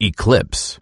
eclipse.